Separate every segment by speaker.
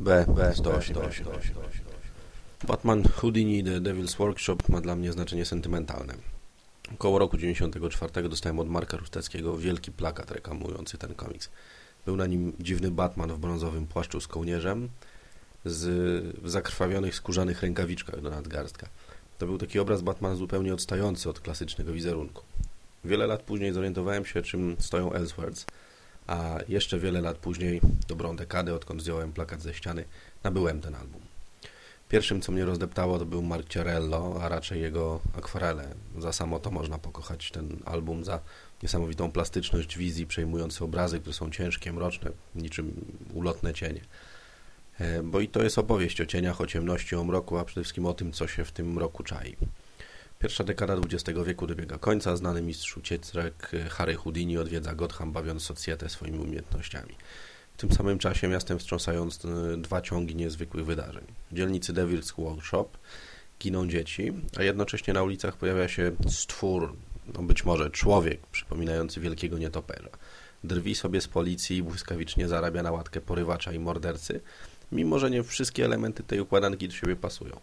Speaker 1: B, B, 108. Batman Houdini The Devil's Workshop ma dla mnie znaczenie sentymentalne. Około roku 94 dostałem od Marka Rusteckiego wielki plakat reklamujący ten komiks. Był na nim dziwny Batman w brązowym płaszczu z kołnierzem, z, w zakrwawionych skórzanych rękawiczkach do nadgarstka. To był taki obraz Batmana zupełnie odstający od klasycznego wizerunku. Wiele lat później zorientowałem się, czym stoją Elseworlds, a jeszcze wiele lat później, dobrą dekadę, odkąd zdjąłem plakat ze ściany, nabyłem ten album. Pierwszym, co mnie rozdeptało, to był Mark Ciarello, a raczej jego akwarele. Za samo to można pokochać ten album, za niesamowitą plastyczność wizji, przejmujące obrazy, które są ciężkie, mroczne, niczym ulotne cienie. E, bo i to jest opowieść o cieniach, o ciemności, o mroku, a przede wszystkim o tym, co się w tym mroku czai. Pierwsza dekada XX wieku dobiega końca. Znany mistrz ucieczek Harry Houdini odwiedza Gotham, bawiąc socjetę swoimi umiejętnościami. W tym samym czasie miastem wstrząsając e, dwa ciągi niezwykłych wydarzeń. W dzielnicy Devil's Workshop giną dzieci, a jednocześnie na ulicach pojawia się stwór, no być może człowiek, przypominający wielkiego nietoperza. Drwi sobie z policji i błyskawicznie zarabia na łatkę porywacza i mordercy, mimo że nie wszystkie elementy tej układanki do siebie pasują.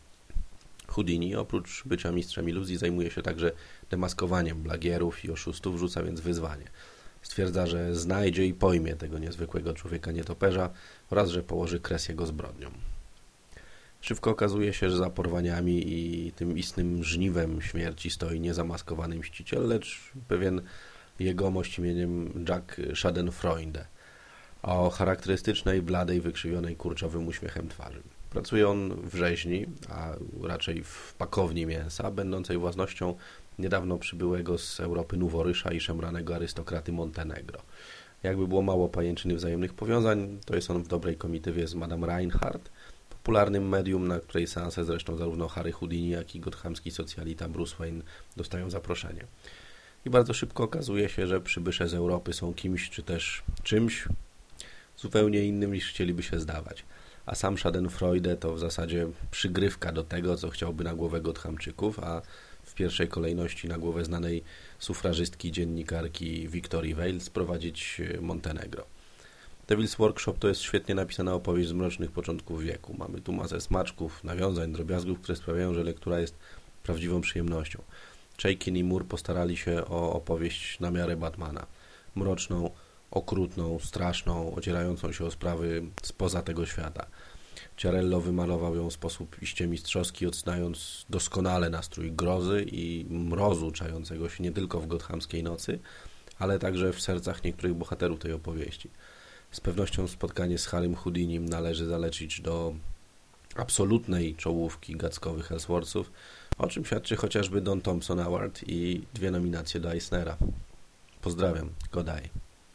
Speaker 1: Houdini, oprócz bycia mistrzem iluzji, zajmuje się także demaskowaniem blagierów i oszustów, rzuca więc wyzwanie. Stwierdza, że znajdzie i pojmie tego niezwykłego człowieka nietoperza oraz, że położy kres jego zbrodniom. Szybko okazuje się, że za porwaniami i tym istnym żniwem śmierci stoi niezamaskowany mściciel, lecz pewien jegomość imieniem Jack Schadenfreunde o charakterystycznej, bladej, wykrzywionej kurczowym uśmiechem twarzy. Pracuje on w rzeźni, a raczej w pakowni mięsa, będącej własnością niedawno przybyłego z Europy Nuworysza i szemranego arystokraty Montenegro. Jakby było mało pajęczyny wzajemnych powiązań, to jest on w dobrej komitywie z Madame Reinhardt, popularnym medium, na której seanse zresztą zarówno Harry Houdini, jak i gothamski socjalita Bruce Wayne dostają zaproszenie. I bardzo szybko okazuje się, że przybysze z Europy są kimś, czy też czymś zupełnie innym niż chcieliby się zdawać a sam Schadenfreude to w zasadzie przygrywka do tego, co chciałby na głowę Gothamczyków, a w pierwszej kolejności na głowę znanej sufrażystki, dziennikarki Victorii Vale sprowadzić e, Montenegro. Devil's Workshop to jest świetnie napisana opowieść z mrocznych początków wieku. Mamy tu masę smaczków, nawiązań, drobiazgów, które sprawiają, że lektura jest prawdziwą przyjemnością. Chaikin i Moore postarali się o opowieść na miarę Batmana. Mroczną, okrutną, straszną, ocierającą się o sprawy spoza tego świata. Ciarello wymalował ją w sposób iście mistrzowski, odznając doskonale nastrój grozy i mrozu czającego się nie tylko w gothamskiej nocy, ale także w sercach niektórych bohaterów tej opowieści. Z pewnością spotkanie z Harrym Houdinim należy zalecić do absolutnej czołówki gackowych Ellsworthów, o czym świadczy chociażby Don Thompson Award i dwie nominacje do Eisnera. Pozdrawiam, godaj.